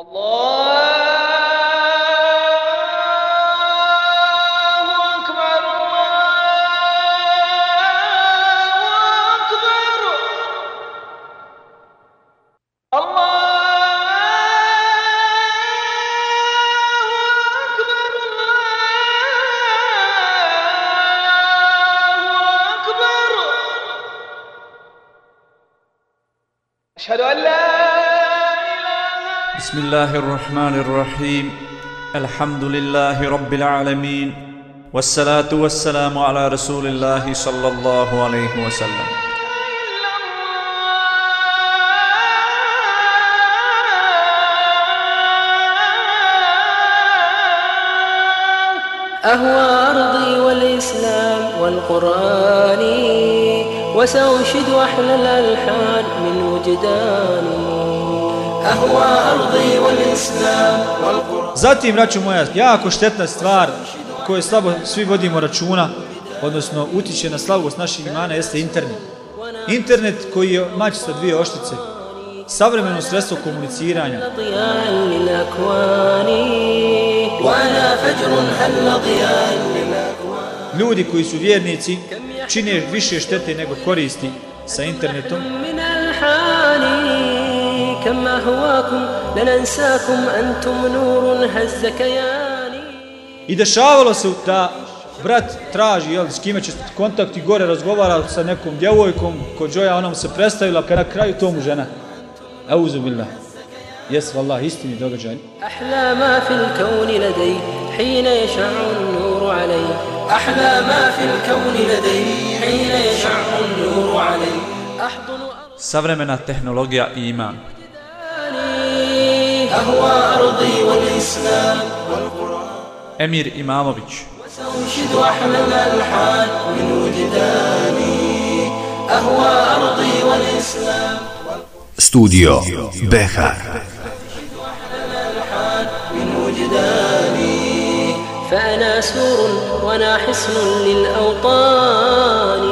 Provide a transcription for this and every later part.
Allah الله الرحمن الرحيم. الحمد لله رب العالمين. والصلاة والسلام على رسول الله صلى الله عليه وسلم. أهوى أرضي والإسلام والقرآن وسأنشد أحلى الألحان من وجداني. Zatim, braću moja, jako štetna stvar koju slabo svi vodimo računa, odnosno utiče na slabost naših imana, jeste internet. Internet koji je mač sa dvije oštice, savremeno sredstvo komuniciranja. Ljudi koji su vjernici čine više štete nego koristi sa internetom. من ألحاني كم أهواكم لن أنساكم أنتم نور هز كياني I dešavalo se da brat traži jel, s kime će kontakt i gore razgovara sa nekom djevojkom, kod Joja ona mu se predstavila, kad na kraju tomu žena. Auzu billah. Jes, vallah, istini događaj. أحلى ما في الكون لدي حين يشع النور علي أحلى ما في الكون لدي حين يشع النور علي أحضن Savremena tehnologija i iman. أهوى أرضي والإسلام Emir Imamović. وسأنشد أحلى الألحان من وجداني. أهوى أرضي والإسلام من وجداني. فأنا سور وأنا حصن للأوطان.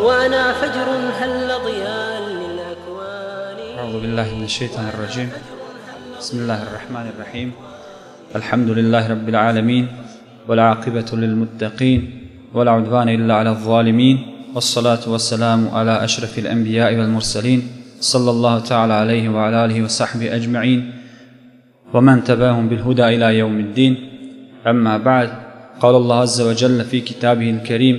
وأنا فجر هل ضياء للأكوان. أعوذ بالله من الشيطان الرجيم. بسم الله الرحمن الرحيم. الحمد لله رب العالمين والعاقبة للمتقين ولا عدوان إلا على الظالمين والصلاة والسلام على أشرف الأنبياء والمرسلين صلى الله تعالى عليه وعلى آله وصحبه أجمعين. ومن تبعهم بالهدى إلى يوم الدين. أما بعد قال الله عز وجل في كتابه الكريم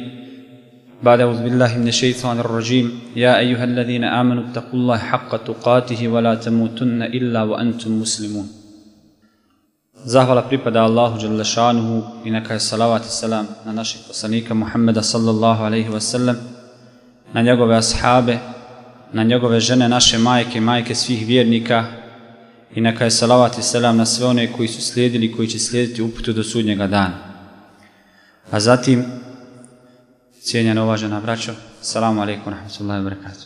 بعد أعوذ بالله من الشيطان الرجيم يا أيها الذين آمنوا اتقوا الله حق تقاته ولا تموتن إلا وأنتم مسلمون Zahvala pripada Allahu Đalešanuhu i neka je salavat i salam na naših poslanika Muhammeda sallallahu alaihi wasallam, na njegove ashabe, na njegove žene, naše majke, majke svih vjernika i neka je salavat i salam na sve one koji su slijedili i koji će slijediti uputu do sudnjega dana. A zatim, cijenjena uvažena braćo, salamu alaikum rahmatullahi wa barakatuh.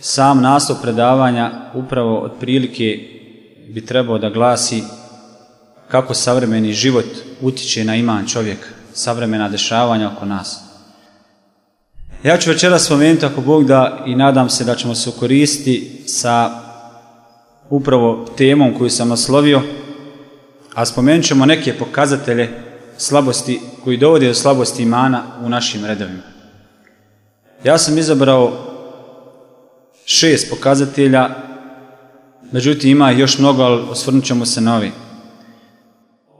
Sam naslov predavanja upravo otprilike bi trebao da glasi kako savremeni život utiče na iman čovjeka, savremena dešavanja oko nas. Ja ću večeras spomenuti ako Bog da i nadam se da ćemo se koristiti sa upravo temom koju sam naslovio, a spomenut ćemo neke pokazatelje slabosti koji dovode do slabosti imana u našim redovima. Ja sam izabrao šest pokazatelja, međutim ima još mnogo, ali osvrnut ćemo se na ovi.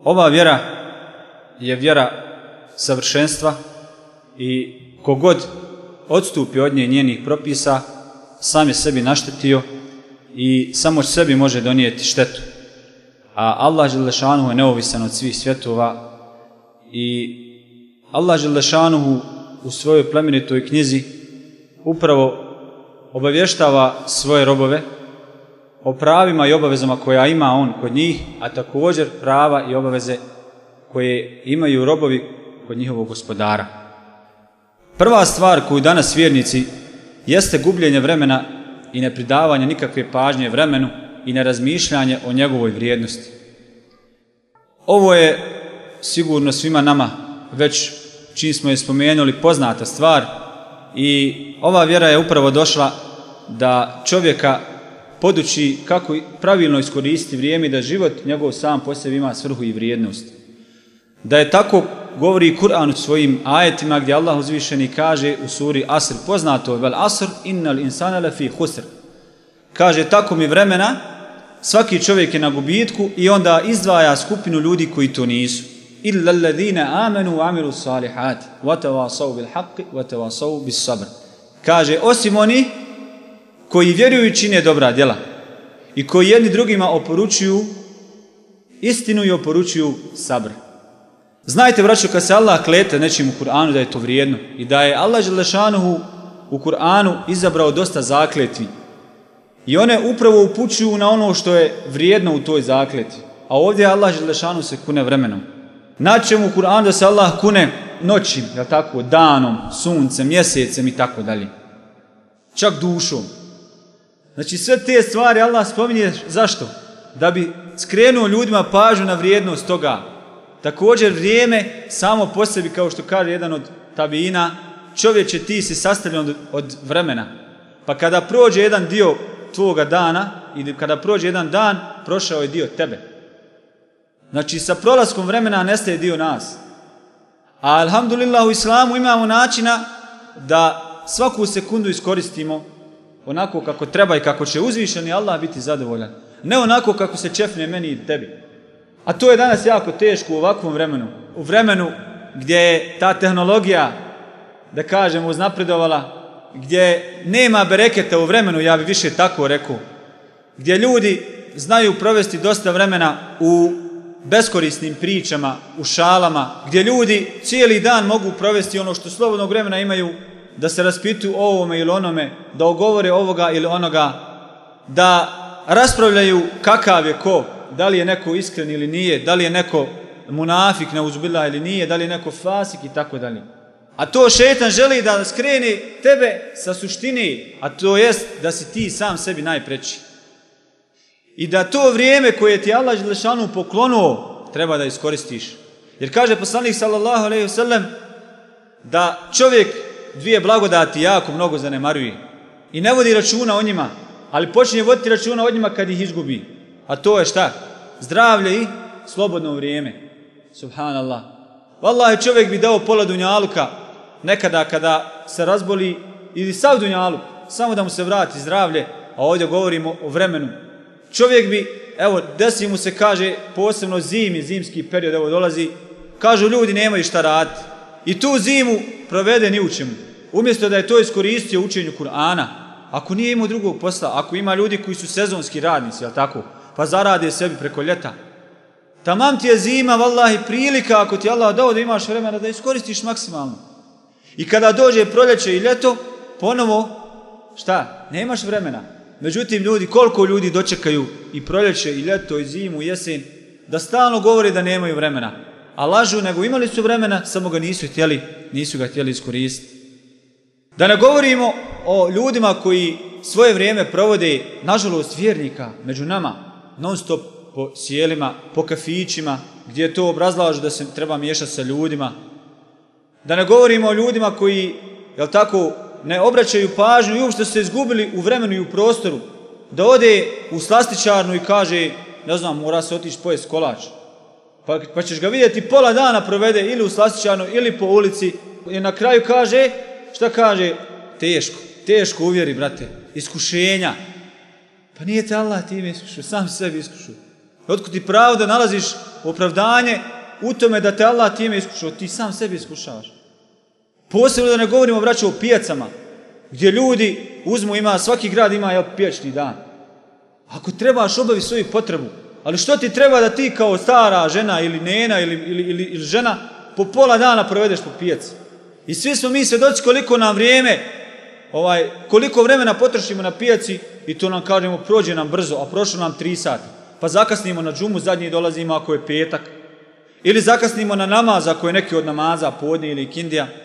Ova vjera je vjera savršenstva i kogod odstupi od nje njenih propisa, sam je sebi naštetio i samo sebi može donijeti štetu. A Allah Želešanuhu je neovisan od svih svjetova i Allah Želešanuhu u svojoj plemenitoj knjizi upravo obavještava svoje robove o pravima i obavezama koja ima on kod njih, a također prava i obaveze koje imaju robovi kod njihovog gospodara. Prva stvar koju danas vjernici jeste gubljenje vremena i nepridavanje nikakve pažnje vremenu i nerazmišljanje o njegovoj vrijednosti. Ovo je sigurno svima nama već čim smo je spomenuli poznata stvar i ova vjera je upravo došla da čovjeka podući kako pravilno iskoristiti vrijeme da život njegov sam po sebi ima svrhu i vrijednost. Da je tako govori Kur'an u svojim ajetima gdje Allah uzvišeni kaže u suri Asr poznato vel asr innal insana lafi husr. Kaže tako mi vremena svaki čovjek je na gubitku i onda izdvaja skupinu ljudi koji to nisu. Illa alladhina amanu wa amilu salihat wa tawasaw bil haqqi wa tawasaw bis sabr. Kaže osim oni koji vjeruju i čine dobra djela i koji jedni drugima oporučuju istinu i oporučuju sabr. Znajte, braćo, kad se Allah klete nečim u Kur'anu da je to vrijedno i da je Allah Želešanuhu u Kur'anu izabrao dosta zakletvi i one upravo upućuju na ono što je vrijedno u toj zakletvi. A ovdje je Allah Želešanuhu se kune vremenom. Naćemo u Kur'anu da se Allah kune noćim, jel tako, danom, suncem, mjesecem i tako dalje. Čak dušom. Znači sve te stvari Allah spominje zašto? Da bi skrenuo ljudima pažnju na vrijednost toga. Također vrijeme samo po sebi, kao što kaže jedan od tabina, čovječe ti si sastavljen od vremena. Pa kada prođe jedan dio tvoga dana, ili kada prođe jedan dan, prošao je dio tebe. Znači sa prolaskom vremena nestaje dio nas. A alhamdulillah u islamu imamo načina da svaku sekundu iskoristimo onako kako treba i kako će uzvišeni Allah biti zadovoljan. Ne onako kako se čefne meni i tebi. A to je danas jako teško u ovakvom vremenu. U vremenu gdje je ta tehnologija, da kažemo, uznapredovala, gdje nema bereketa u vremenu, ja bi više tako rekao, gdje ljudi znaju provesti dosta vremena u beskorisnim pričama, u šalama, gdje ljudi cijeli dan mogu provesti ono što slobodnog vremena imaju da se raspituju o ovome ili onome, da ogovore ovoga ili onoga, da raspravljaju kakav je ko, da li je neko iskren ili nije, da li je neko munafik na uzbila ili nije, da li je neko fasik i tako dalje. A to šetan želi da skreni tebe sa suštine, a to jest da si ti sam sebi najpreći. I da to vrijeme koje ti Allah Želešanu poklonuo treba da iskoristiš. Jer kaže poslanik sallallahu alaihi wasallam da čovjek dvije blagodati jako mnogo zanemaruje i ne vodi računa o njima, ali počinje voditi računa o njima kad ih izgubi. A to je šta? Zdravlje i slobodno vrijeme. Subhanallah. Wallahi čovjek bi dao pola dunjaluka nekada kada se razboli ili sav dunjaluk, samo da mu se vrati zdravlje, a ovdje govorimo o vremenu. Čovjek bi, evo, desi mu se kaže, posebno zimi, zimski period, evo dolazi, kažu ljudi nemaju šta raditi. I tu zimu provede ni u čemu. Umjesto da je to iskoristio učenju Kur'ana, ako nije imao drugog posla, ako ima ljudi koji su sezonski radnici, jel tako, pa zarade sebi preko ljeta. Tamam ti je zima, vallahi, prilika ako ti Allah dao da imaš vremena da iskoristiš maksimalno. I kada dođe proljeće i ljeto, ponovo, šta, nemaš vremena. Međutim, ljudi, koliko ljudi dočekaju i proljeće, i ljeto, i zimu, i jesen, da stalno govore da nemaju vremena. A lažu, nego imali su vremena, samo ga nisu htjeli, nisu ga htjeli iskoristiti. Da ne govorimo o ljudima koji svoje vrijeme provode, nažalost, vjernika među nama, non stop po sjelima, po kafićima, gdje to obrazlažu da se treba miješati sa ljudima. Da ne govorimo o ljudima koji, jel tako, ne obraćaju pažnju i uopšte su se izgubili u vremenu i u prostoru. Da ode u slastičarnu i kaže, ne znam, mora se otići pojest kolač. Pa, pa ćeš ga vidjeti pola dana provede ili u slastičarnu ili po ulici i na kraju kaže, šta kaže? Teško, teško uvjeri, brate, iskušenja. Pa nije te Allah time iskušao, sam sebi iskušao. Otkud ti pravo da nalaziš opravdanje u tome da te Allah time iskušao, ti sam sebi iskušavaš. Posebno da ne govorimo, braćo, o pijacama, gdje ljudi uzmu, ima, svaki grad ima jel, pijačni dan. Ako trebaš obavi svoju potrebu, ali što ti treba da ti kao stara žena ili nena ili, ili, ili, ili žena po pola dana provedeš po pijaci? I svi smo mi svjedoci koliko nam vrijeme, ovaj, koliko vremena potrošimo na pijaci i to nam kažemo prođe nam brzo, a prošlo nam tri sata. Pa zakasnimo na džumu, zadnji dolazimo ako je petak. Ili zakasnimo na namaz ako je neki od namaza, podne ili kindija.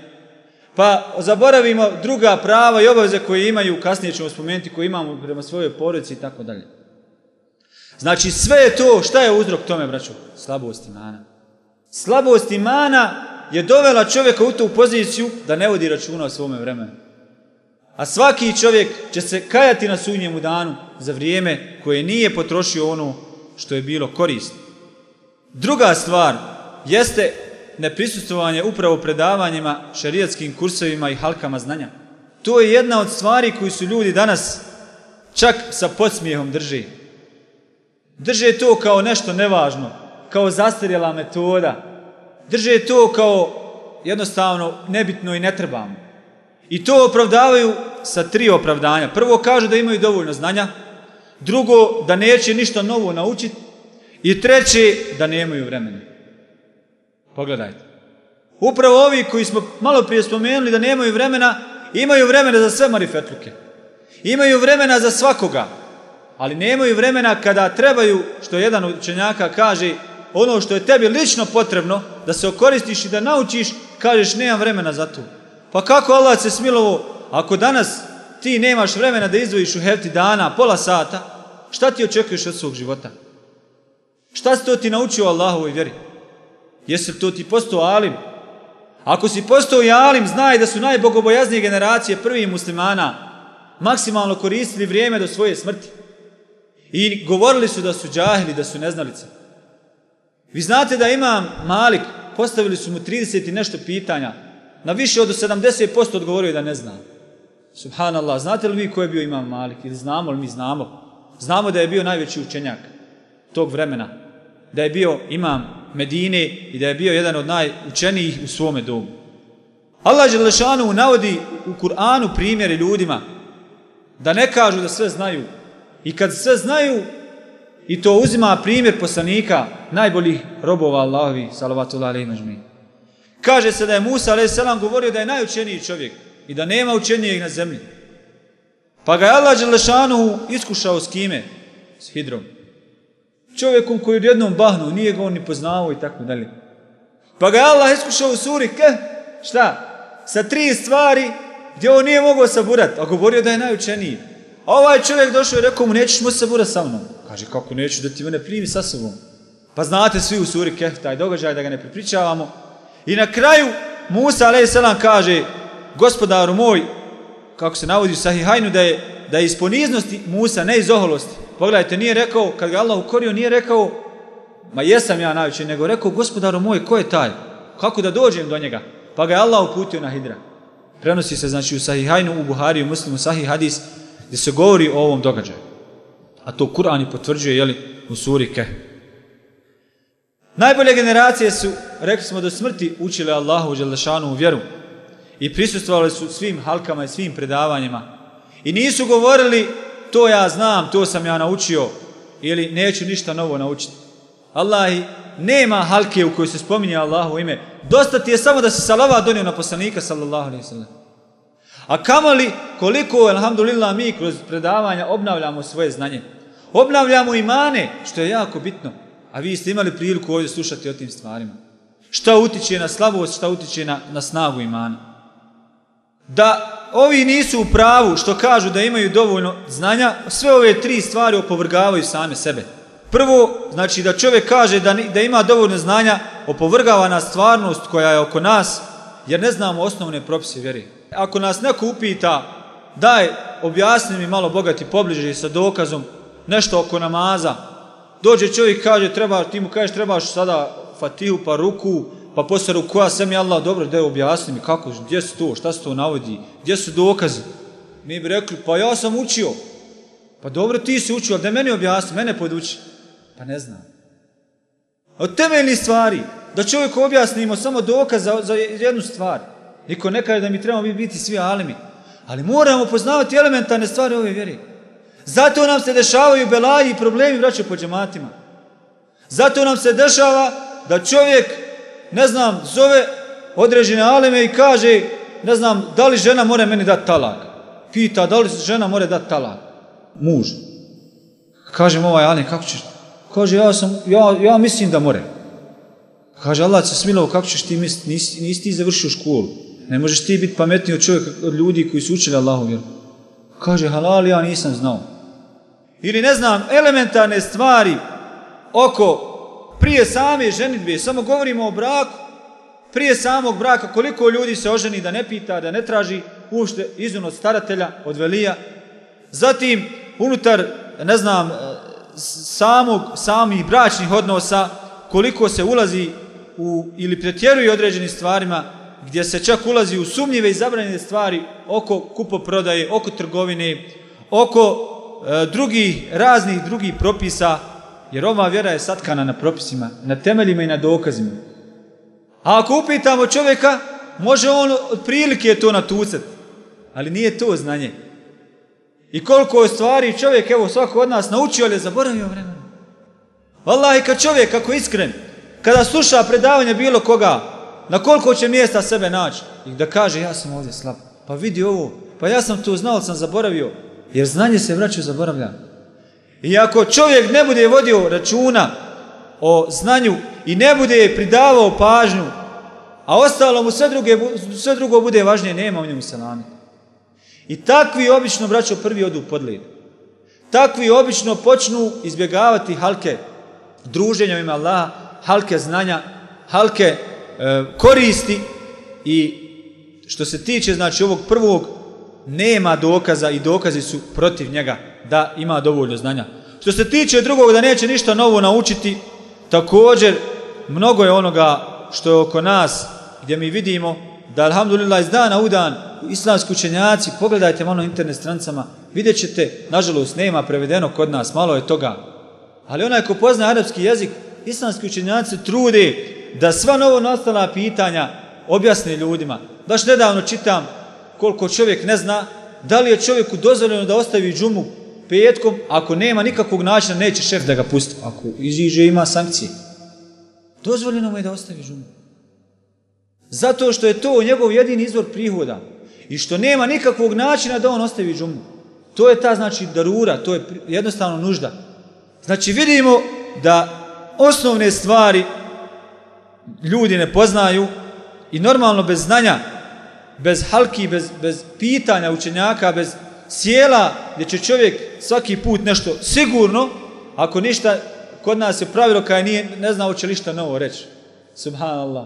Pa zaboravimo druga prava i obaveze koje imaju, kasnije ćemo spomenuti, koje imamo prema svojoj porodici i tako dalje. Znači sve je to, šta je uzrok tome, braću? Slabost imana. Slabost imana je dovela čovjeka u tu poziciju da ne vodi računa o svome vremenu. A svaki čovjek će se kajati na sudnjemu danu za vrijeme koje nije potrošio ono što je bilo korisno. Druga stvar jeste neprisustvovanje upravo predavanjima, šerijatskim kursovima i halkama znanja. To je jedna od stvari koju su ljudi danas čak sa podsmijehom drži. Drže to kao nešto nevažno, kao zastarjela metoda. Drže to kao jednostavno nebitno i ne trebamo. I to opravdavaju sa tri opravdanja. Prvo kažu da imaju dovoljno znanja, drugo da neće ništa novo naučiti i treće da nemaju vremena. Pogledajte. Upravo ovi koji smo malo prije spomenuli da nemaju vremena, imaju vremena za sve marifetluke. Imaju vremena za svakoga, ali nemaju vremena kada trebaju, što jedan učenjaka kaže, ono što je tebi lično potrebno, da se okoristiš i da naučiš, kažeš nemam vremena za to. Pa kako Allah se smilovo, ako danas ti nemaš vremena da izdvojiš u hefti dana, pola sata, šta ti očekuješ od svog života? Šta si to ti naučio Allahovoj vjeri? Jesi to ti postao alim? Ako si postao i alim, znaj da su najbogobojaznije generacije prvih muslimana maksimalno koristili vrijeme do svoje smrti. I govorili su da su džahili, da su neznalice. Vi znate da imam Malik, postavili su mu 30 i nešto pitanja. Na više od 70% odgovorio da ne zna. Subhanallah, znate li vi ko je bio imam Malik? Ili znamo li mi znamo? Znamo da je bio najveći učenjak tog vremena. Da je bio imam Medine i da je bio jedan od najučenijih u svome domu. Allah Đelešanu navodi u Kur'anu primjere ljudima da ne kažu da sve znaju. I kad sve znaju, i to uzima primjer poslanika, najboljih robova Allahovi, salavatullahi alaihi mažmi. Kaže se da je Musa a.s. govorio da je najučeniji čovjek i da nema učenijeg na zemlji. Pa ga je Allah Đelešanu iskušao s kime? S Hidrom. Čovjekom koji u jednom bahnu, nije ga on ni poznao i tako dalje. Pa ga je Allah iskušao u suri, ke? Šta? Sa tri stvari gdje on nije mogao saburati, a govorio da je najučeniji. A ovaj čovjek došao i rekao mu, nećeš moći saburati sa mnom. Kaže, kako neću da ti mene primi sa sobom. Pa znate svi u suri Kehf taj događaj, da ga ne pripričavamo. I na kraju Musa a.s. kaže, gospodaru moj, kako se navodi u Sahihajnu, da je, da je iz poniznosti Musa, ne iz oholosti. Pogledajte, nije rekao, kad ga Allah ukorio, nije rekao, ma jesam ja najveći, nego rekao, gospodaru moj, ko je taj? Kako da dođem do njega? Pa ga je Allah uputio na Hidra. Prenosi se znači u Sahihajnu, u Buhari, u Muslimu, Sahih Hadis, gdje se govori o ovom događaju. A to Kur'an i potvrđuje, jeli, u suri Keh. Najbolje generacije su, rekli smo do smrti, učile Allahu Đelešanu u vjeru i prisustvovali su svim halkama i svim predavanjima. I nisu govorili, to ja znam, to sam ja naučio, ili neću ništa novo naučiti. Allahi, nema halke u kojoj se spominje Allahu ime. Dosta ti je samo da se salava donio na poslanika, sallallahu alaihi sallam. A kamali koliko, alhamdulillah, mi kroz predavanja obnavljamo svoje znanje. Obnavljamo imane, što je jako bitno. A vi ste imali priliku ovdje slušati o tim stvarima. Šta utiče na slabost, šta utiče na, na snagu imana. Da ovi nisu u pravu što kažu da imaju dovoljno znanja, sve ove tri stvari opovrgavaju same sebe. Prvo, znači da čovjek kaže da, da ima dovoljno znanja, opovrgava na stvarnost koja je oko nas, jer ne znamo osnovne propise vjeri. Ako nas neko upita, daj, objasni mi malo bogati pobliže sa dokazom, nešto oko namaza, dođe čovjek kaže, treba, ti mu kažeš, trebaš sada fatihu, pa ruku, pa posle ruku, a sam je Allah, dobro, da objasni mi kako, gdje su to, šta se to navodi, gdje su dokazi. Mi bi rekli, pa ja sam učio. Pa dobro, ti si učio, ali da meni objasni, mene poduči. Pa ne znam. Od temeljnih stvari, da čovjeku objasnimo samo dokaz za, za jednu stvar. Niko ne kaže da mi trebamo biti svi alimi. Ali moramo poznavati elementarne stvari ove vjere. Zato nam se dešavaju belaji i problemi vraćaju po džematima. Zato nam se dešava da čovjek, ne znam, zove određene alime i kaže, ne znam, da li žena mora meni dati talak. Pita, da li žena mora dati talak. Muž. Kažem ovaj alim, kako ćeš? Kaže, ja, sam, ja, ja mislim da more. Kaže, Allah se smilao, kako ćeš ti misliti, nisi, nisi ti završio školu. Ne možeš ti biti pametniji od čovjeka, od ljudi koji su učili Allahu vjeru. Kaže, halal, ja nisam znao. Ili ne znam, elementarne stvari oko prije same ženitbe, samo govorimo o braku, prije samog braka, koliko ljudi se oženi da ne pita, da ne traži, ušte izun od staratelja, od velija. Zatim, unutar, ne znam, e, samog, samih bračnih odnosa, koliko se ulazi u, ili pretjeruje određenim stvarima, gdje se čak ulazi u sumnjive i zabranjene stvari oko kupoprodaje, oko trgovine, oko e, drugih, raznih drugih propisa, jer ova vjera je satkana na propisima, na temeljima i na dokazima. A ako upitamo čovjeka, može on otprilike to natucati, ali nije to znanje. I koliko je stvari čovjek, evo svako od nas naučio, ali je zaboravio vremena. Wallahi, kad čovjek, kako je iskren, kada sluša predavanje bilo koga, na koliko će mjesta sebe naći, i da kaže, ja sam ovdje slab, pa vidi ovo, pa ja sam to znao, sam zaboravio, jer znanje se vraća zaboravlja. I ako čovjek ne bude vodio računa o znanju i ne bude pridavao pažnju, a ostalo mu sve, druge, sve drugo bude važnije, nema u njemu salami. I takvi obično, braćo, prvi odu u. Takvi obično počnu izbjegavati halke druženja u Allaha, halke znanja, halke e, koristi i što se tiče znači ovog prvog nema dokaza i dokazi su protiv njega da ima dovoljno znanja. Što se tiče drugog da neće ništa novo naučiti, također mnogo je onoga što je oko nas gdje mi vidimo da alhamdulillah iz dana u dan islamski učenjaci, pogledajte malo internet strancama, vidjet ćete, nažalost nema prevedeno kod nas, malo je toga. Ali onaj ko pozna arapski jezik, islamski učenjaci trude da sva novo nastala pitanja objasne ljudima. Baš nedavno čitam koliko čovjek ne zna, da li je čovjeku dozvoljeno da ostavi džumu petkom, ako nema nikakvog načina, neće šef da ga pusti. Ako iziže, ima sankcije. Dozvoljeno mu je da ostavi džumu. Zato što je to njegov jedini izvor prihoda. I što nema nikakvog načina da on ostavi džumu. To je ta, znači, darura, to je jednostavno nužda. Znači, vidimo da osnovne stvari ljudi ne poznaju i normalno bez znanja, bez halki, bez, bez pitanja učenjaka, bez sjela gdje će čovjek svaki put nešto sigurno, ako ništa, kod nas je pravilo kada nije, ne zna hoće li šta novo reći. Subhanallah.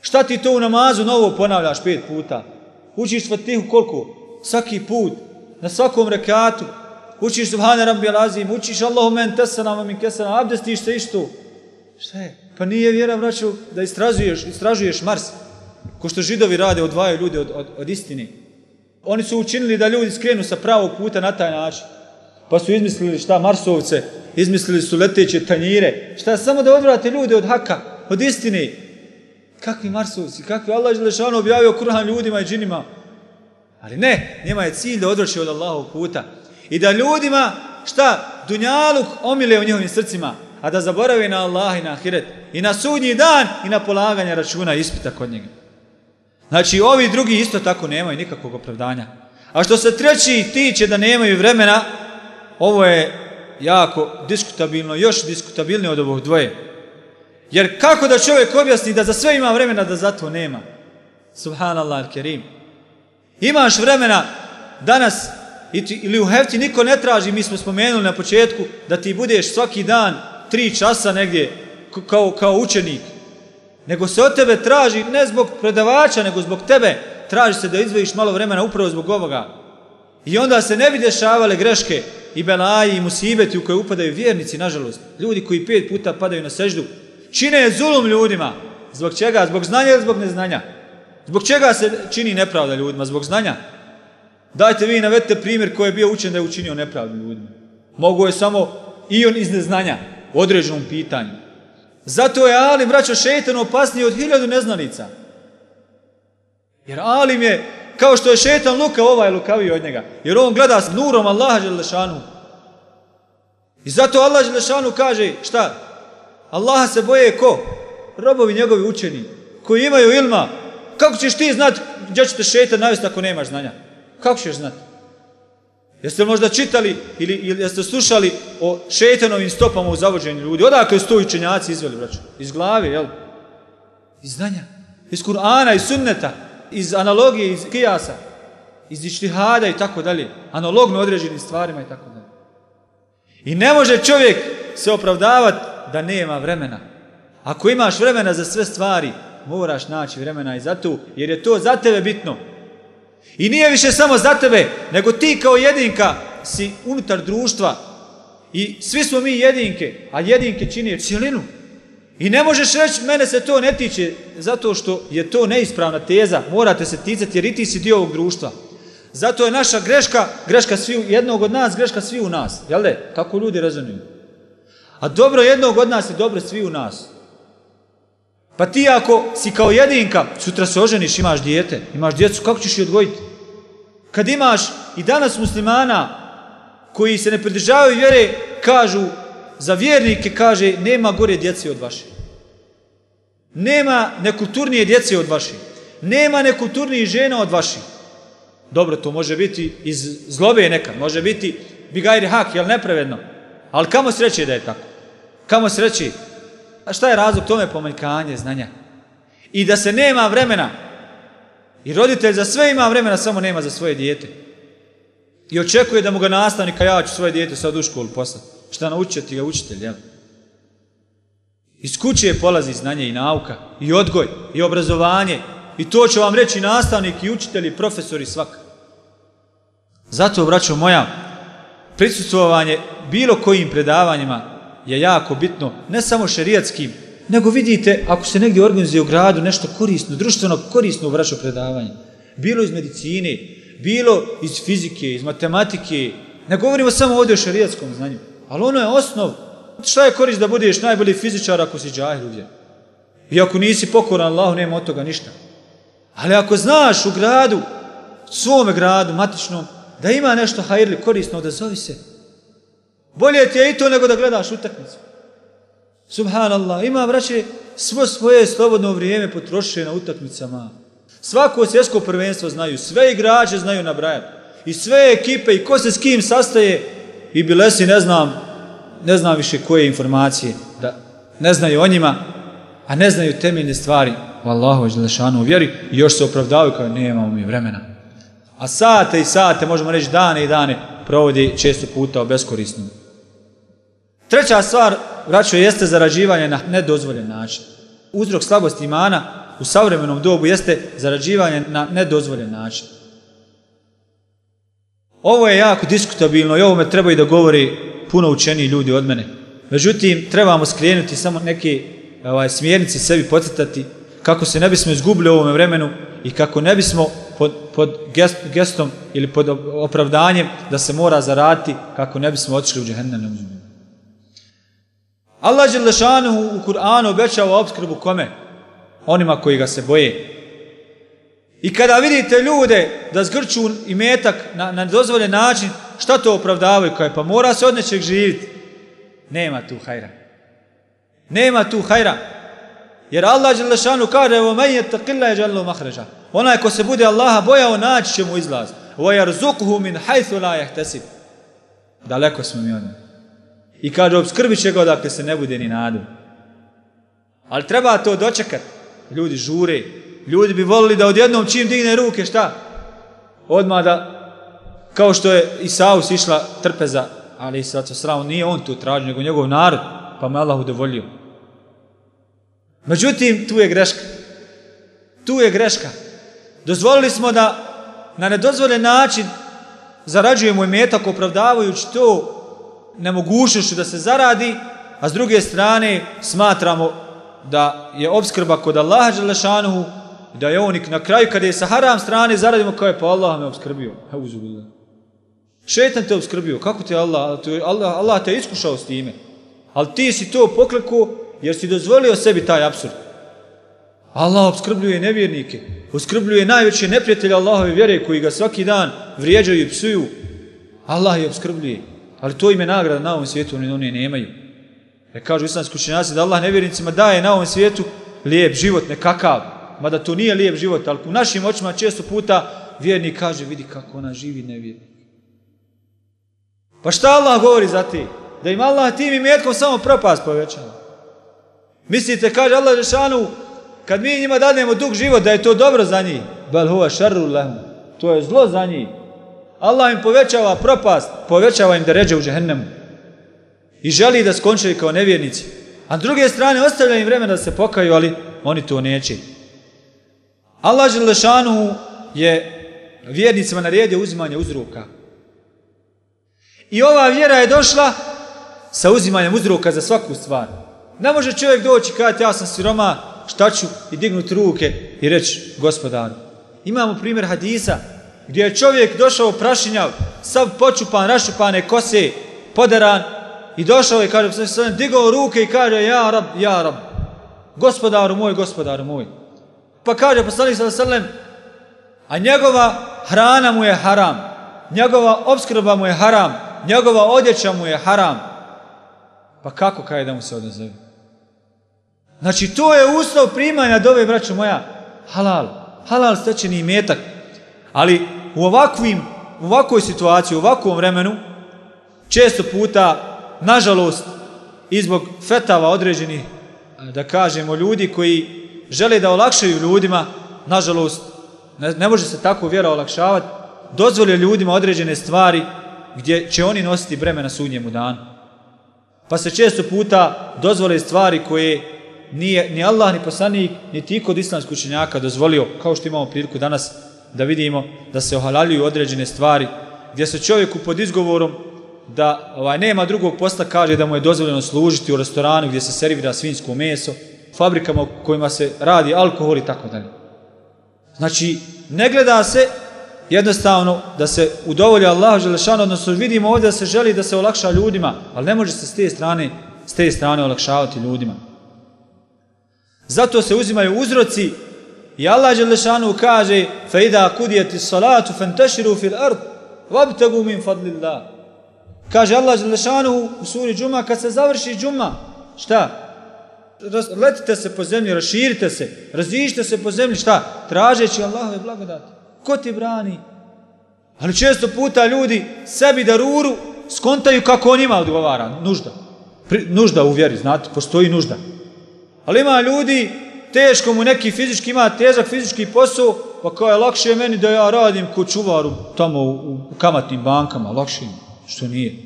Šta ti to u namazu novo ponavljaš pet puta? Učiš fatihu koliko? Svaki put. Na svakom rekatu. Učiš Subhane Rabbi Alazim. Učiš Allahu men tesanama min. Abdestiš se isto. Šta je? Pa nije vjera, braću, da istražuješ, istražuješ Mars. Ko što židovi rade, odvajaju ljudi od, od, od istine. Oni su učinili da ljudi skrenu sa pravog puta na taj način. Pa su izmislili šta Marsovce, izmislili su leteće tanjire. Šta samo da odvrate ljude od haka, od istine. Kakvi Marsovci, kakvi Allah Želešanu objavio Kur'an ljudima i džinima. Ali ne, njima je cilj da od Allahovog puta. I da ljudima, šta, dunjaluk omile u njihovim srcima, a da zaborave na Allah i na ahiret. I na sudnji dan i na polaganje računa ispita kod njega. Znači, ovi drugi isto tako nemaju nikakvog opravdanja. A što se treći tiče da nemaju vremena, ovo je jako diskutabilno, još diskutabilnije od ovog dvoje. Jer kako da čovjek objasni da za sve ima vremena, da za to nema? Subhanallah al-Kerim. Imaš vremena danas ili u hefti niko ne traži, mi smo spomenuli na početku, da ti budeš svaki dan tri časa negdje kao, kao učenik. Nego se od tebe traži, ne zbog predavača, nego zbog tebe, traži se da izvojiš malo vremena upravo zbog ovoga. I onda se ne bi dešavale greške i belaji i musibeti u koje upadaju vjernici, nažalost. Ljudi koji pet puta padaju na seždu, čine zulum ljudima. Zbog čega? Zbog znanja ili zbog neznanja? Zbog čega se čini nepravda ljudima? Zbog znanja? Dajte vi navedite primjer koji je bio učen da je učinio nepravdu ljudima. Mogu je samo i on iz neznanja u određenom pitanju. Zato je Alim, braćo, šeitan opasniji od hiljadu neznalica. Jer Alim je, kao što je šeitan luka, ovaj lukaviji od njega. Jer on gleda s nurom Allaha Želešanu. I zato Allah Želešanu kaže, šta? Allaha se boje ko? Robovi njegovi učeni, koji imaju ilma. Kako ćeš ti znati gdje će te šeitan navesti ako nemaš znanja? Kako ćeš znati? Jeste možda čitali ili, ili jeste slušali o šeitanovim stopama u zavođenju ljudi? Odakle su to učenjaci izveli, braću? Iz glave, jel? Iz znanja. Iz Kur'ana, iz sunneta, iz analogije, iz kijasa, iz ištihada i tako dalje. Analogno određenim stvarima i tako dalje. I ne može čovjek se opravdavati da nema vremena. Ako imaš vremena za sve stvari, moraš naći vremena i za to, jer je to za tebe bitno. I nije više samo za tebe, nego ti kao jedinka si unutar društva. I svi smo mi jedinke, a jedinke čini cijelinu. I ne možeš reći, mene se to ne tiče, zato što je to neispravna teza. Morate se ticati jer i ti si dio ovog društva. Zato je naša greška, greška svi, jednog od nas, greška svi u nas. Jel de? Kako ljudi razumiju? A dobro jednog od nas je dobro svi u nas. Pa ti ako si kao jedinka, sutra se oženiš, imaš dijete, imaš djecu, kako ćeš ih odgojiti? Kad imaš i danas muslimana koji se ne pridržavaju vjere, kažu, za vjernike kaže, nema gore djece od vaše. Nema nekulturnije djece od vaše. Nema nekulturnijih žena od vaših. Dobro, to može biti iz zlobe nekad, može biti bigajri hak, jel nepravedno? Ali kamo sreće da je tako? Kamo sreće? A šta je razlog tome pomanjkanje znanja? I da se nema vremena. I roditelj za sve ima vremena, samo nema za svoje dijete. I očekuje da mu ga nastavnika, ja ću svoje dijete sad u školu poslati. Šta naučiti ti ga učitelj, jel? Iz kuće polazi znanje i nauka, i odgoj, i obrazovanje. I to će vam reći nastavnik, i učitelj, i profesor, i svak. Zato, braćo moja, prisustvovanje bilo kojim predavanjima je jako bitno, ne samo šerijatskim, nego vidite, ako se negdje organizuje u gradu nešto korisno, društveno korisno braćo predavanje, bilo iz medicine, bilo iz fizike, iz matematike, ne govorimo samo ovdje o šerijatskom znanju, ali ono je osnov. Šta je korist da budeš najbolji fizičar ako si džahil uvijek? I ako nisi pokoran Allahu, nema od toga ništa. Ali ako znaš u gradu, svome gradu, matičnom, da ima nešto hajrli, korisno, da zovi se. Bolje ti je i to nego da gledaš utakmicu. Subhanallah, ima, braće, svo svoje slobodno vrijeme potroše na utakmicama. Svako svjetsko prvenstvo znaju, sve igrače znaju nabrajati. I sve ekipe i ko se s kim sastaje i bilesi ne znam, ne znam više koje informacije, da ne znaju o njima, a ne znaju temeljne stvari u Allahu u vjeri i još se opravdavaju kao nemamo mi vremena. A sate i sate, možemo reći dane i dane, provodi često puta o beskorisnom. Treća stvar, vraćo, jeste zarađivanje na nedozvoljen način. Uzrok slabosti imana u savremenom dobu jeste zarađivanje na nedozvoljen način. Ovo je jako diskutabilno i ovo me trebaju da govori puno učeniji ljudi od mene. Međutim, trebamo skrenuti samo neke ovaj, smjernici sebi potetati kako se ne bismo izgubili u ovome vremenu i kako ne bismo pod, pod gest, gestom ili pod opravdanjem da se mora zaraditi kako ne bismo otišli u džehennem. Allah Đelešanu u Kur'anu obećava obskrbu kome? Onima koji ga se boje. I kada vidite ljude da zgrču i metak na, na dozvoljen način, šta to opravdavaju? Kaj, pa mora se od nečeg živjeti. Nema tu hajra. Nema tu hajra. Jer Allah Đelešanu kaže makhraja. Onaj ko se bude Allaha bojao naći će mu izlaz. Min. Daleko smo mi od. I kaže obskrbit će ga odakle se ne bude ni nadu. Ali treba to dočekati. Ljudi žure. Ljudi bi volili da odjednom čim digne ruke šta? Odmah da kao što je Isaus išla trpeza, ali sad se sramo, nije on to tražio, nego njegov narod, pa me Allah udovoljio. Međutim, tu je greška. Tu je greška. Dozvolili smo da na nedozvoljen način zarađujemo imetak opravdavajući to nemogućnošću da se zaradi, a s druge strane smatramo da je obskrba kod Allaha Đelešanuhu, da je on na kraju kada je sa haram strane zaradimo kao je pa Allah me obskrbio. Šetan te obskrbio. Kako te Allah, Allah, Allah te iskušao s time. Ali ti si to pokleku jer si dozvolio sebi taj absurd. Allah obskrbljuje nevjernike. Obskrbljuje najveće neprijatelje Allahove vjere koji ga svaki dan vrijeđaju i psuju. Allah je obskrbljuje. Ali to ime nagrada na ovom svijetu oni, oni nemaju. Jer kažu islamski učenjaci da Allah nevjernicima daje na ovom svijetu lijep život, nekakav. Mada to nije lijep život, ali u našim očima često puta vjernik kaže vidi kako ona živi nevjernik. Pa šta Allah govori za ti? Da im Allah tim imetkom samo propast povećava. Mislite, kaže Allah Žešanu, kad mi njima dadnemo dug život, da je to dobro za njih. Bel huva šarru lehum. To je zlo za njih. Allah im povećava propast, povećava im da ređe u džehennemu. I želi da skončaju kao nevjernici. A s druge strane, ostavlja im vremena da se pokaju, ali oni to neće. Allah Želešanu je vjernicima naredio uzimanje uzroka. I ova vjera je došla sa uzimanjem uzroka za svaku stvar. Ne može čovjek doći kazati ja sam siroma, šta ću i dignuti ruke i reći gospodaru. Imamo primjer hadisa gdje je čovjek došao prašinjav, sav počupan, rašupane kose, poderan i došao je, kaže, digao ruke i kaže, ja rab, ja rab, gospodaru moj, gospodaru moj. Pa kaže poslanik sallallahu alejhi a njegova hrana mu je haram, njegova obskrba mu je haram, njegova odjeća mu je haram. Pa kako kaže da mu se odazove? Znači, to je uslov primanja dove, braćo moja, halal, halal stečeni imetak. Ali u ovakvim, u ovakvoj situaciji, u ovakvom vremenu, često puta, nažalost, i zbog fetava određenih, da kažemo, ljudi koji žele da olakšaju ljudima, nažalost, ne, ne može se tako vjera olakšavati, dozvolio ljudima određene stvari gdje će oni nositi breme na sudnjemu danu. Pa se često puta dozvole stvari koje nije ni Allah, ni poslanik, ni ti kod islamskog učenjaka dozvolio, kao što imamo priliku danas da vidimo da se ohalaljuju određene stvari, gdje se čovjeku pod izgovorom da ovaj, nema drugog posla kaže da mu je dozvoljeno služiti u restoranu gdje se servira svinsko meso, fabrikama u kojima se radi alkohol i tako dalje. Znači, ne gleda se jednostavno da se udovolja Allahu Želešanu, odnosno vidimo ovdje da se želi da se olakša ljudima, ali ne može se s te strane, s te strane olakšavati ljudima. Zato se uzimaju uzroci i Allah Želešanu kaže فَإِذَا كُدِيَتِ الصَّلَاتُ فَانْتَشِرُوا فِي الْأَرْضِ وَابْتَغُوا مِنْ فَضْلِ اللَّهِ Kaže Allah Želešanu u suri džuma, kad se završi džuma, šta? Letite se po zemlji, raširite se, razišite se po zemlji, šta? Tražeći Allahove blagodati. Ko ti brani? Ali često puta ljudi sebi da ruru skontaju kako on ima odgovara. Nužda. Pri, nužda u vjeri, znate, postoji nužda. Ali ima ljudi, teško mu neki fizički, ima težak fizički posao, pa kao je lakše meni da ja radim ko čuvaru tamo u, u kamatnim bankama, lakše mi, što nije.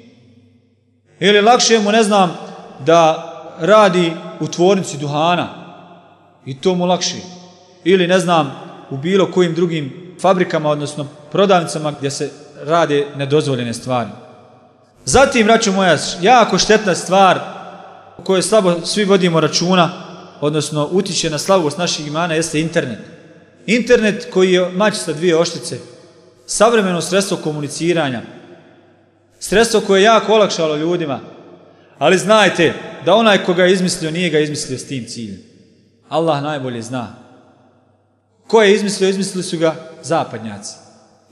Ili lakše mu, ne znam, da radi u tvornici duhana i to mu lakše. Ili, ne znam, u bilo kojim drugim fabrikama, odnosno prodavnicama gdje se rade nedozvoljene stvari. Zatim, raču moja, jako štetna stvar o kojoj slabo svi vodimo računa, odnosno utiče na slabost naših imana, jeste internet. Internet koji je mač sa dvije oštice, savremeno sredstvo komuniciranja, sredstvo koje je jako olakšalo ljudima, ali znajte da onaj koga je izmislio nije ga izmislio s tim ciljem. Allah najbolje zna. Ko je izmislio? Izmislili su ga zapadnjaci.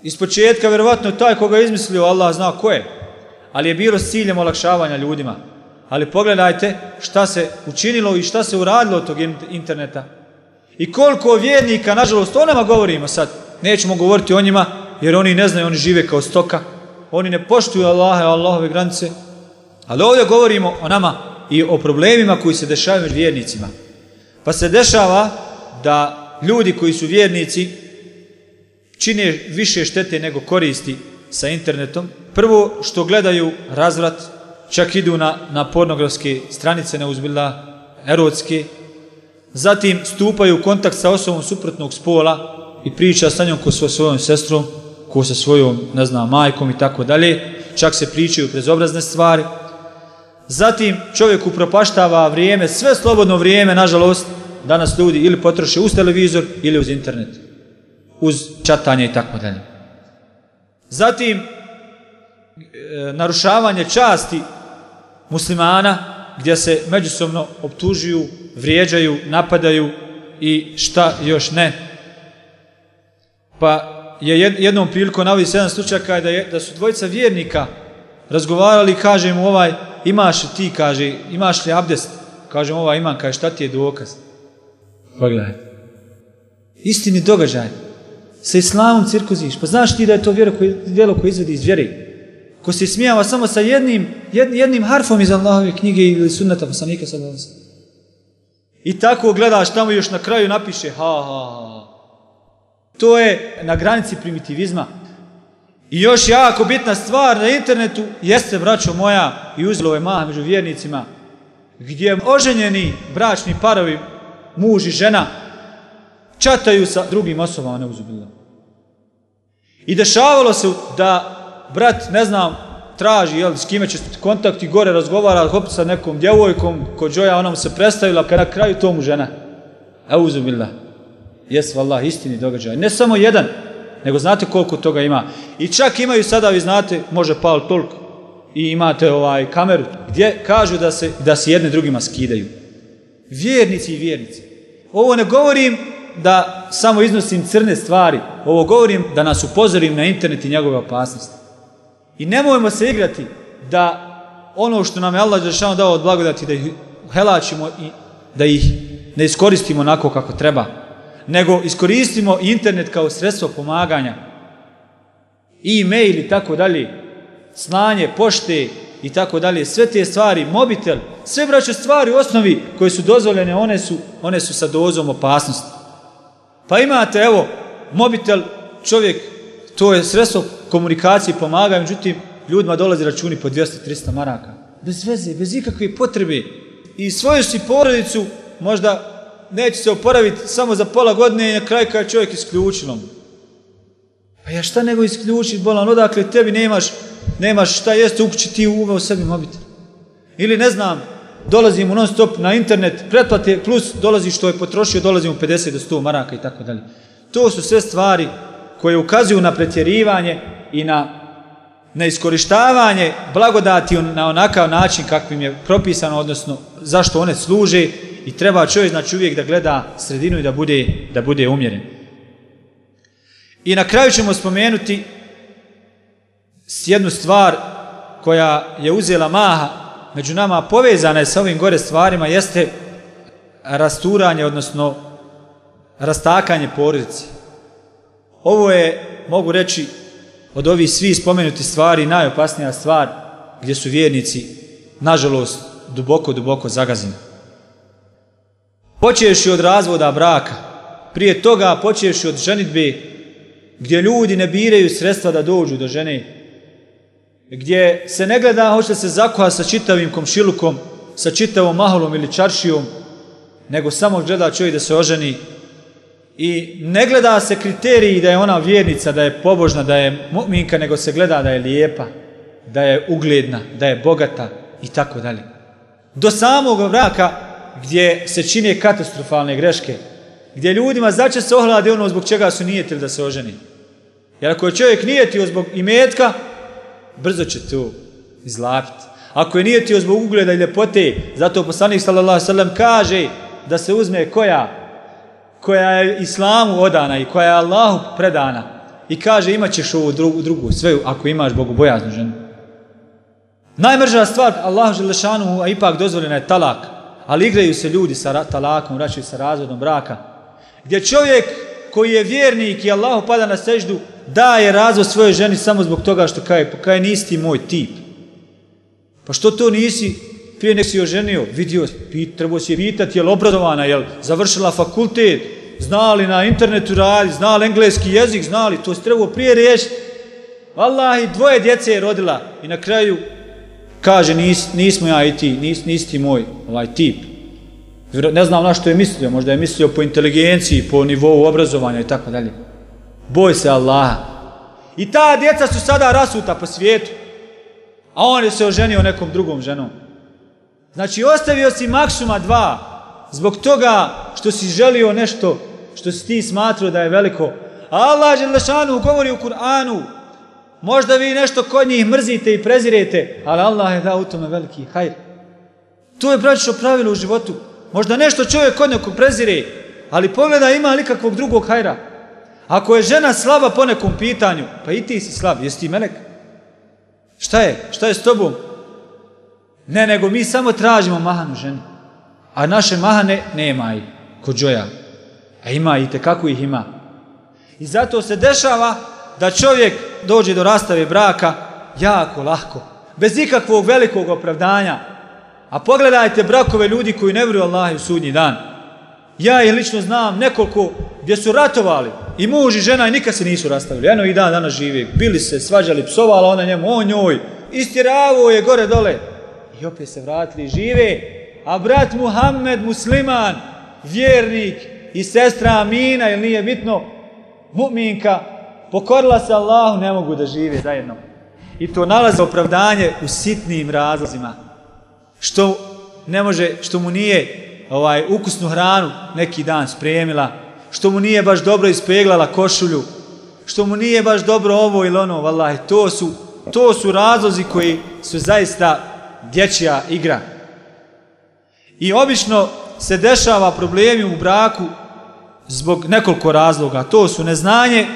Iz početka, vjerovatno, taj koga je izmislio, Allah zna ko je. Ali je bilo s ciljem olakšavanja ljudima. Ali pogledajte šta se učinilo i šta se uradilo od tog in- interneta. I koliko vjernika, nažalost, o nama govorimo sad. Nećemo govoriti o njima, jer oni ne znaju, oni žive kao stoka. Oni ne poštuju Allahe, Allahove granice. Ali ovdje govorimo o nama i o problemima koji se dešavaju među vjernicima. Pa se dešava da ljudi koji su vjernici čine više štete nego koristi sa internetom. Prvo što gledaju razvrat, čak idu na, na pornografske stranice, na uzbila erotske. Zatim stupaju u kontakt sa osobom suprotnog spola i priča sa njom ko sa svojom sestrom, ko sa svojom, ne znam, majkom i tako dalje. Čak se pričaju prezobrazne stvari. Zatim čovjek upropaštava vrijeme, sve slobodno vrijeme, nažalost, danas ljudi ili potroše uz televizor ili uz internet, uz čatanje i tako dalje. Zatim, e, narušavanje časti muslimana, gdje se međusobno optužuju, vrijeđaju, napadaju i šta još ne. Pa je jed- jednom prilikom navodi se jedan slučaj kada da, je, da su dvojica vjernika razgovarali, kaže mu ovaj, imaš li ti, kaže, imaš li abdest? Kaže mu ovaj, imam, kaže, šta ti je dokaz? Pogledaj. Istini događaj. Sa islamom cirkuziš. Pa znaš ti da je to vjero koje, djelo koje izvedi iz vjeri? Ko se smijava samo sa jednim, jed, jednim harfom iz Allahove knjige ili sunnata poslanika sa I tako gledaš tamo još na kraju napiše ha ha ha. To je na granici primitivizma. I još jako bitna stvar na internetu jeste, braćo moja, i uzelo je maha među vjernicima, gdje oženjeni bračni parovi, muž i žena, čataju sa drugim osobama neuzubila. I dešavalo se da brat, ne znam, traži jel, s kime će kontakt i gore razgovara hop sa nekom djevojkom, ko džoja ona mu se predstavila, kad na kraju tomu žena. Euzu billah. Jes, vallah, istini događaj. Ne samo jedan, nego znate koliko toga ima. I čak imaju sada, vi znate, može pal toliko, i imate ovaj kameru, gdje kažu da se, da se jedne drugima skidaju. Vjernici i vjernici. Ovo ne govorim da samo iznosim crne stvari, ovo govorim da nas upozorim na internet i njegove opasnosti. I nemojmo se igrati da ono što nam je Allah Đelšanu dao od blagodati, da ih helačimo i da ih ne iskoristimo onako kako treba, nego iskoristimo internet kao sredstvo pomaganja, e-mail i tako dalje, slanje, pošte i tako dalje, sve te stvari, mobitel, sve braće stvari u osnovi koje su dozvoljene, one su, one su sa dozom opasnosti. Pa imate, evo, mobitel, čovjek, to je sredstvo komunikacije pomaga, međutim, ljudima dolazi računi po 200-300 maraka. Bez veze, bez ikakve potrebe. I svoju si porodicu možda neće se oporaviti samo za pola godine i na kraju kada je čovjek isključilo. Pa ja šta nego isključiti, bolan, odakle tebi nemaš, nemaš šta jeste u kući, ti uveo sebi mobitel. Ili ne znam, dolazim u non stop na internet, pretplate plus dolazi što je potrošio, dolazim u 50 do 100 maraka i tako dalje. To su sve stvari koje ukazuju na pretjerivanje i na neiskorištavanje blagodati na onakav način kakvim je propisano, odnosno zašto one služe i treba čovjek znači uvijek da gleda sredinu i da bude, da bude umjeren. I na kraju ćemo spomenuti jednu stvar koja je uzela maha među nama povezana je sa ovim gore stvarima jeste rasturanje, odnosno rastakanje porodice. Ovo je, mogu reći, od ovih svih spomenuti stvari najopasnija stvar gdje su vjernici, nažalost, duboko, duboko zagazini. Počeš od razvoda braka, prije toga počeš od ženitbe gdje ljudi ne biraju sredstva da dođu do žene, gdje se ne gleda hoće se zakoha sa čitavim komšilukom, sa čitavom maholom ili čaršijom, nego samo gleda čovjek da se oženi i ne gleda se kriteriji da je ona vjernica, da je pobožna, da je mu'minka, nego se gleda da je lijepa, da je ugledna, da je bogata i tako dalje. Do samog braka gdje se čine katastrofalne greške, gdje ljudima zače se ohlade ono zbog čega su nijetili da se oženi. Jer ako je čovjek nijetio zbog imetka, brzo će to izlapiti. Ako je nijetio zbog ugleda i ljepote, zato poslanik sallallahu sallam kaže da se uzme koja koja je islamu odana i koja je Allahu predana i kaže imat ćeš ovu drugu, drugu sve ako imaš bogobojaznu ženu. Najmrža stvar Allahu Želešanu, a ipak dozvoljena je talak, ali igraju se ljudi sa talakom, vraćaju sa razvodom braka, gdje čovjek koji je vjernik i Allahu pada na seždu, daje razvod svojoj ženi samo zbog toga što kaže, pa nisi ti moj tip. Pa što to nisi prije nek si oženio, vidio, trebao si je pitati, je li obradovana, je li završila fakultet, znali na internetu radi, znali engleski jezik, znali, to se trebao prije riješiti. Wallahi, dvoje djece je rodila i na kraju kaže nis, nismo ja i ti, nis, nisi ti moj ovaj tip. Ne znam na što je mislio, možda je mislio po inteligenciji, po nivou obrazovanja i tako dalje. Boj se Allaha. I ta djeca su sada rasuta po svijetu, a on je se oženio nekom drugom ženom. Znači, ostavio si maksuma dva, zbog toga što si želio nešto što si ti smatrao da je veliko. A Allah Želešanu govori u Kur'anu, možda vi nešto kod njih mrzite i prezirete, ali Allah je dao u tome veliki hajr. To je braćo pravilo u životu. Možda nešto čovjek kod nekog prezire, ali pogleda ima li kakvog drugog hajra. Ako je žena slaba po nekom pitanju, pa i ti si slab, jesi ti melek? Šta je? Šta je s tobom? Ne, nego mi samo tražimo mahanu ženu. A naše mahane nema i kod džoja. A ima i kako ih ima. I zato se dešava da čovjek dođe do rastave braka jako lahko. Bez ikakvog velikog opravdanja. A pogledajte brakove ljudi koji ne vjeruju Allah u sudnji dan. Ja je lično znam nekoliko gdje su ratovali i muž i žena i nikad se nisu rastavili. Eno i dan danas živi. Bili se, svađali, psovala ona njemu, on njoj. Istiravo je gore dole. I opet se vratili žive, a brat Muhammed musliman, vjernik i sestra Amina, ili nije bitno, mu'minka, pokorila se Allahu, ne mogu da žive zajedno. I to nalaze opravdanje u sitnim razlozima. Što ne može, što mu nije ovaj ukusnu hranu neki dan spremila, što mu nije baš dobro ispeglala košulju, što mu nije baš dobro ovo ili ono, vallahi, to su, to su razlozi koji su zaista dječja igra. I obično se dešava problemi u braku zbog nekoliko razloga. To su neznanje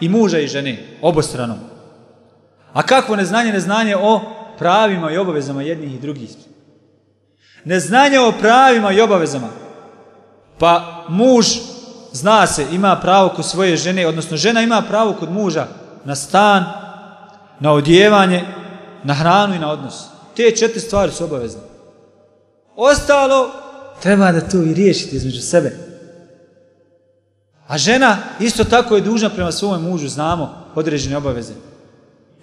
i muža i žene, obostrano. A kakvo neznanje? Neznanje o pravima i obavezama jednih i drugih. Neznanje o pravima i obavezama. Pa muž, zna se, ima pravo kod svoje žene, odnosno žena ima pravo kod muža na stan, na odjevanje, na hranu i na odnos. Te četiri stvari su obavezne. Ostalo treba da to i riješite između sebe. A žena isto tako je dužna prema svom mužu, znamo, određene obaveze.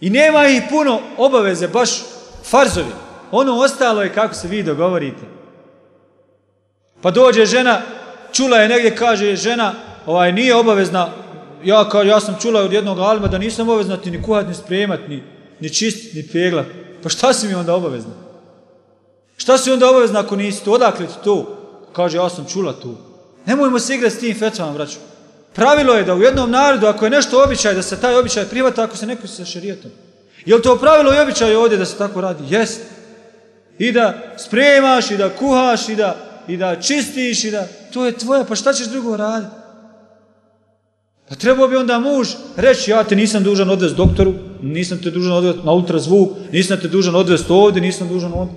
I nema ih puno obaveze, baš farzovi. Ono ostalo je kako se vi dogovorite. Pa dođe žena, čula je negdje, kaže žena, ovaj, nije obavezna, ja, kao, ja sam čula od jednog alima da nisam obavezna ti ni kuhat, ni spremat, ni, ni čistit, ni peglat. Pa šta si mi onda obavezna? Šta si onda obavezna ako nisi to? Odakle ti to? Kaže, ja sam čula tu. Nemojmo se igrati s tim fetvama, braću. Pravilo je da u jednom narodu, ako je nešto običaj, da se taj običaj privata ako se neko sa šerijetom. Je li to pravilo i običaj ovdje da se tako radi? Jest. I da spremaš, i da kuhaš, i da, i da čistiš, i da... To je tvoje, pa šta ćeš drugo raditi? Pa trebao bi onda muž reći, ja te nisam dužan odvesti doktoru, nisam te dužan odvesti na ultrazvuk, nisam te dužan odvesti ovdje, nisam dužan ovdje.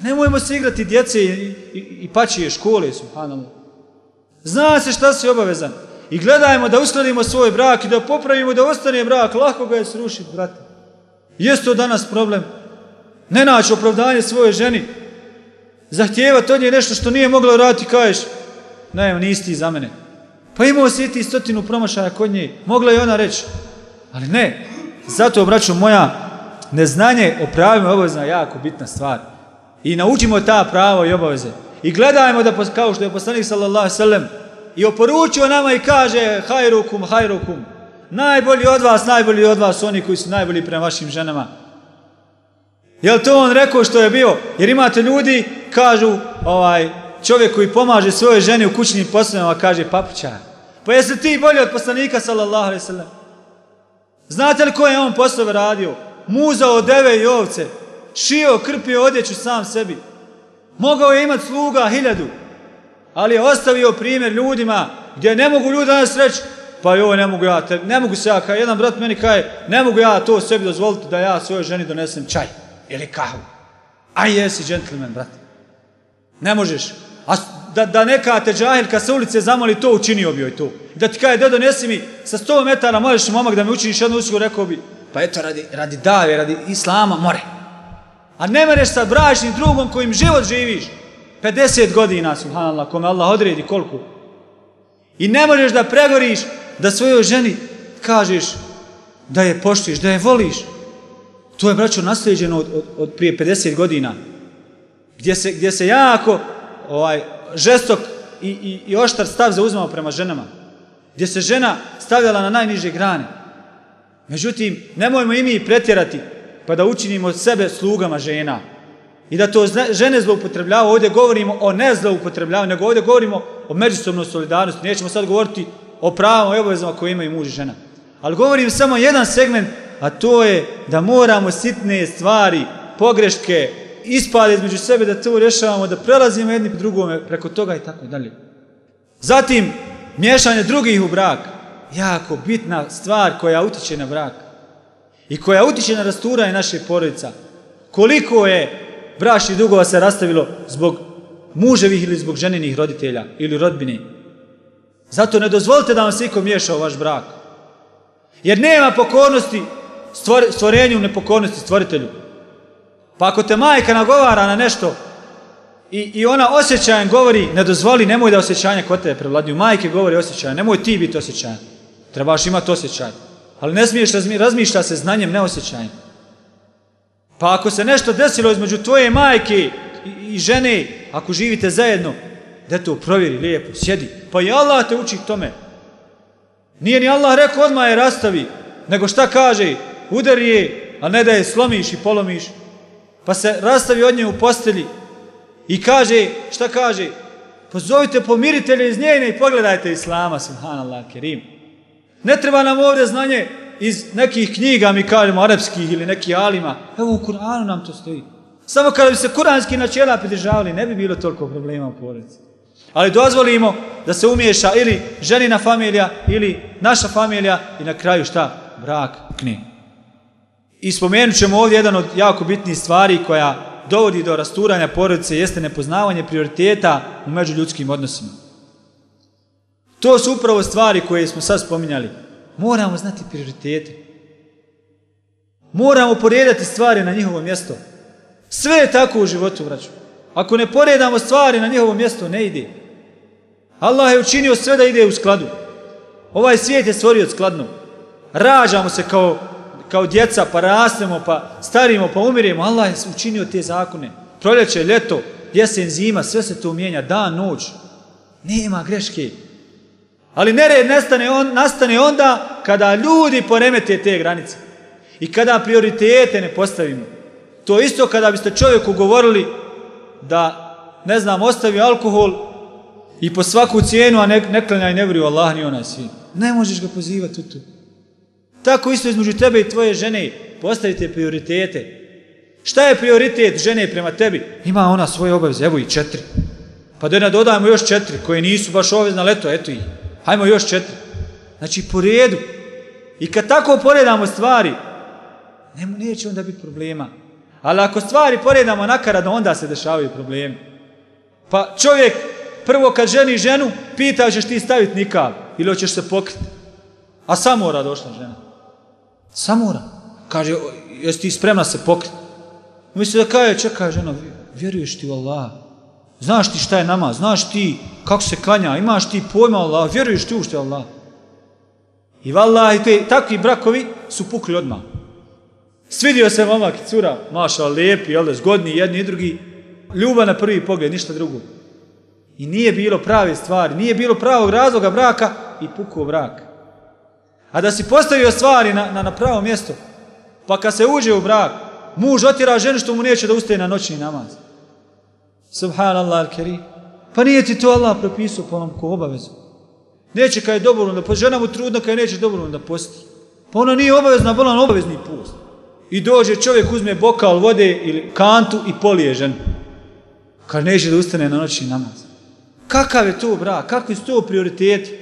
Nemojmo se igrati djece i, i, i pačije škole, subhanallah. Zna se šta si obavezan. I gledajmo da uskladimo svoj brak i da popravimo da ostane brak. Lako ga je srušiti, brate. Jeste to danas problem? Ne naći opravdanje svoje ženi. Zahtijevati od nje nešto što nije mogla raditi, kažeš, ne, nisi ti za mene. Pa imao si ti stotinu promašaja kod nje. Mogla je ona reći. Ali ne. Zato, braćo moja, neznanje o pravima i obavezama jako bitna stvar. I naučimo ta prava i obaveze. I gledajmo da, kao što je poslanik sallallahu sallam, i oporučio nama i kaže hajrukum, hajrukum. Najbolji od vas, najbolji od vas oni koji su najbolji prema vašim ženama. Je li to on rekao što je bio? Jer imate ljudi, kažu, ovaj, čovjek koji pomaže svojoj ženi u kućnim poslovima, kaže papuća. Pa jesi ti bolji od poslanika, sallallahu alaihi sallam? Znate li koje je on poslove radio? Muzao deve i ovce, šio, krpio odjeću sam sebi. Mogao je imati sluga hiljadu, ali je ostavio primjer ljudima gdje ne mogu ljudi danas reći pa joj ne mogu ja, te, ne mogu se ja, jedan brat meni kaže, ne mogu ja to sebi dozvoliti da ja svojoj ženi donesem čaj ili kahu. A jesi džentlmen, brate. Ne možeš. A da, da neka te džahilka sa ulice zamoli to, učinio bi joj to. Da ti kaže, da donesi mi sa 100 metara, možeš momak da mi učiniš jednu uslugu, rekao bi, pa eto, radi, radi dave, radi islama, more. A ne mereš sa bračnim drugom kojim život živiš. 50 godina, subhanallah, kome Allah odredi koliko. I ne možeš da pregoriš da svojoj ženi kažeš da je poštiš, da je voliš. To je, braćo, nasljeđeno od, od, od prije 50 godina. Gdje se, gdje se jako ovaj, žestok i, i, i oštar stav zauzmao prema ženama. Gdje se žena stavljala na najniže grane. Međutim, nemojmo i mi pretjerati pa da učinimo sebe slugama žena. I da to žene zloupotrebljavaju, ovdje govorimo o ne zloupotrebljavanju, nego ovdje govorimo o međusobnoj solidarnosti. Nećemo sad govoriti o pravama i obavezama koje imaju muž i žena. Ali govorim samo jedan segment, a to je da moramo sitne stvari, pogreške, ispade između sebe, da to rješavamo, da prelazimo jedni drugome preko toga i tako dalje. Zatim, miješanje drugih u brak. Jako bitna stvar koja utiče na brak. I koja utiče na rasturanje naše porodica. Koliko je brašnih dugova se rastavilo zbog muževih ili zbog ženinih roditelja ili rodbine. Zato ne dozvolite da vam se iko miješa u vaš brak. Jer nema pokornosti stvor, stvorenju nepokornosti stvoritelju. Pa ako te majka nagovara na nešto i, i ona osjećajem govori, ne dozvoli, nemoj da osjećanja kod tebe prevladnju. Majke govori osjećajem, nemoj ti biti osjećajan. Trebaš imati osjećaj. Ali ne smiješ razmišljati se znanjem, ne osjećajem. Pa ako se nešto desilo između tvoje majke i, i žene, ako živite zajedno, da to provjeri lijepo, sjedi. Pa i Allah te uči tome. Nije ni Allah rekao odmah je rastavi, nego šta kaže? Udari je, a ne da je slomiš i polomiš. Pa se rastavi od nje u postelji i kaže, šta kaže? Pozovite pomiritelje iz njene i pogledajte Islama, subhanallah, kerim. Ne treba nam ovdje znanje iz nekih knjiga, mi kažemo arapskih ili nekih alima. Evo u Kur'anu nam to stoji. Samo kada bi se kuranski načela pridržavali, ne bi bilo toliko problema u porodici. Ali dozvolimo da se umiješa ili ženina familija ili naša familija i na kraju šta? Brak kni. I spomenut ćemo ovdje jedan od jako bitnih stvari koja dovodi do rasturanja porodice jeste nepoznavanje prioriteta u međuljudskim odnosima. To su upravo stvari koje smo sad spominjali. Moramo znati prioritete. Moramo poredati stvari na njihovo mjesto. Sve je tako u životu, braću. Ako ne poredamo stvari na njihovo mjesto, ne ide. Allah je učinio sve da ide u skladu. Ovaj svijet je stvorio skladno. Rađamo se kao, kao djeca, pa rastemo, pa starimo, pa umiremo. Allah je učinio te zakone. Proljeće, ljeto, jesen, zima, sve se to mijenja, dan, noć. Nema greške. Ali nered nastane, on, nastane onda kada ljudi poremete te granice. I kada prioritete ne postavimo. To isto kada biste čovjeku govorili da, ne znam, ostavi alkohol i po svaku cijenu, a ne, ne klanjaj ne vjeruju Allah ni onaj svi. Ne možeš ga pozivati u to. Tako isto između tebe i tvoje žene. Postavite prioritete. Šta je prioritet žene prema tebi? Ima ona svoje obaveze, evo i četiri. Pa da ne dodajemo još četiri, koje nisu baš obavezna leto, eto ih. Hajmo još četiri. Znači, po redu. I kad tako poredamo stvari, ne, neće onda biti problema. Ali ako stvari poredamo nakaradno, onda se dešavaju problemi. Pa čovjek, prvo kad ženi ženu, pita hoćeš ti staviti nikav ili hoćeš se pokriti. A samora došla žena. Samora. Kaže, jesi ti spremna se pokriti? Misli da kaže, čekaj žena, vjeruješ ti u Allah? Znaš ti šta je nama? Znaš ti kako se klanja? Imaš ti pojma Allah? Vjeruješ ti u što je Allah? I vallahi, te takvi brakovi su pukli odmah. Svidio se momak i cura, maša, lijepi, jel zgodni, jedni i drugi. Ljubav na prvi pogled, ništa drugo. I nije bilo prave stvari, nije bilo pravog razloga braka i pukao brak. A da si postavio stvari na, na, na pravo mjesto, pa kad se uđe u brak, muž otjera ženu što mu neće da ustaje na noćni namaz. Subhanallah al-Kari. Pa nije ti to Allah propisao po onom obavezu. Neće kad je dobrovoljno da posti. Žena mu trudno kad neće dobrovoljno da posti. Pa ona nije obavezna, bila on obavezni post. I dođe čovjek, uzme bokal vode ili kantu i polije ženu. Kad neće da ustane na noćni namaz. Kakav je to brak? Kakvi su to prioriteti?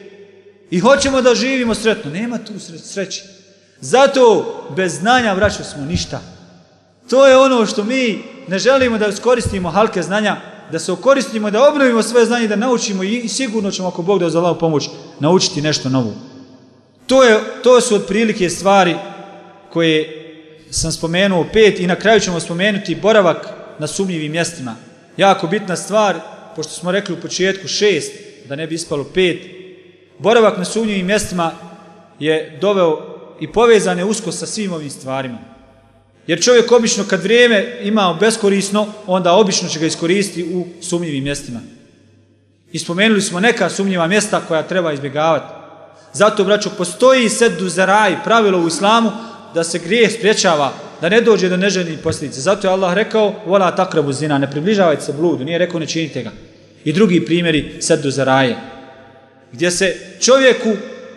I hoćemo da živimo sretno. Nema tu sreće. Zato bez znanja vraćamo smo ništa. To je ono što mi ne želimo da iskoristimo halke znanja, da se okoristimo, da obnovimo svoje znanje, da naučimo i sigurno ćemo, ako Bog da za pomoć, naučiti nešto novo. To, je, to su otprilike stvari koje sam spomenuo pet i na kraju ćemo spomenuti boravak na sumnjivim mjestima. Jako bitna stvar, pošto smo rekli u početku šest, da ne bi ispalo pet, boravak na sumnjivim mjestima je doveo i povezan je usko sa svim ovim stvarima. Jer čovjek obično kad vrijeme ima beskorisno, onda obično će ga iskoristiti u sumnjivim mjestima. I spomenuli smo neka sumnjiva mjesta koja treba izbjegavati. Zato, braćo, postoji seddu zaraj, pravilo u islamu, da se grijeh spriječava, da ne dođe do neželjenih posljedica. Zato je Allah rekao, vola takrabu zina, ne približavajte se bludu, nije rekao ne činite ga. I drugi primjeri seddu zaraje, gdje se čovjeku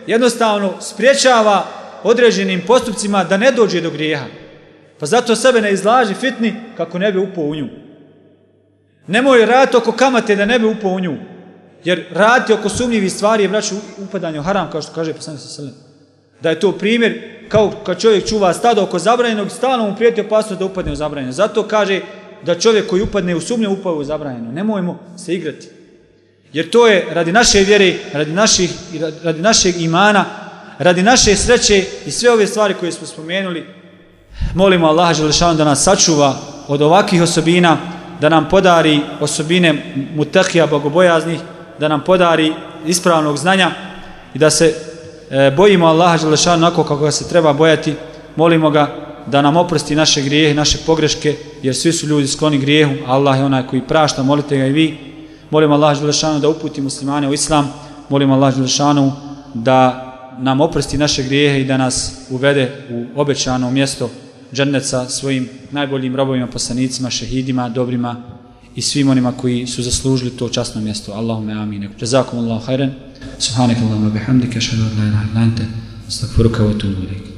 jednostavno spriječava određenim postupcima da ne dođe do grijeha. Pa zato sebe ne izlaži fitni kako ne bi upao u nju. Nemoj raditi oko kamate da ne bi upao u nju. Jer raditi oko sumnjivih stvari je vraću upadanje u haram, kao što kaže poslanik sa. Da je to primjer kao kad čovjek čuva stado oko zabranjenog, stalno mu prijeti opasnost da upadne u zabranjeno. Zato kaže da čovjek koji upadne u sumnju upao u zabranjeno. Nemojmo se igrati. Jer to je radi naše vjere, radi, naših, radi našeg imana, radi naše sreće i sve ove stvari koje smo spomenuli, molimo Allaha Želešanu da nas sačuva od ovakvih osobina, da nam podari osobine mutakija bogobojaznih, da nam podari ispravnog znanja i da se e, bojimo Allaha Želešanu onako kako ga se treba bojati. Molimo ga da nam oprosti naše grijehe, naše pogreške, jer svi su ljudi skloni grijehu. Allah je onaj koji prašta, molite ga i vi. Molimo Allaha Želešanu da uputi muslimane u islam. Molimo Allaha Želešanu da nam oprosti naše grijehe i da nas uvede u obećano mjesto džennet svojim najboljim robovima, poslanicima, šehidima, dobrima i svim onima koji su zaslužili to časno mjesto. Allahume amin. Jazakum Allahu khairan. Subhanak Allahumma bihamdika, an la ilaha illa astaghfiruka wa.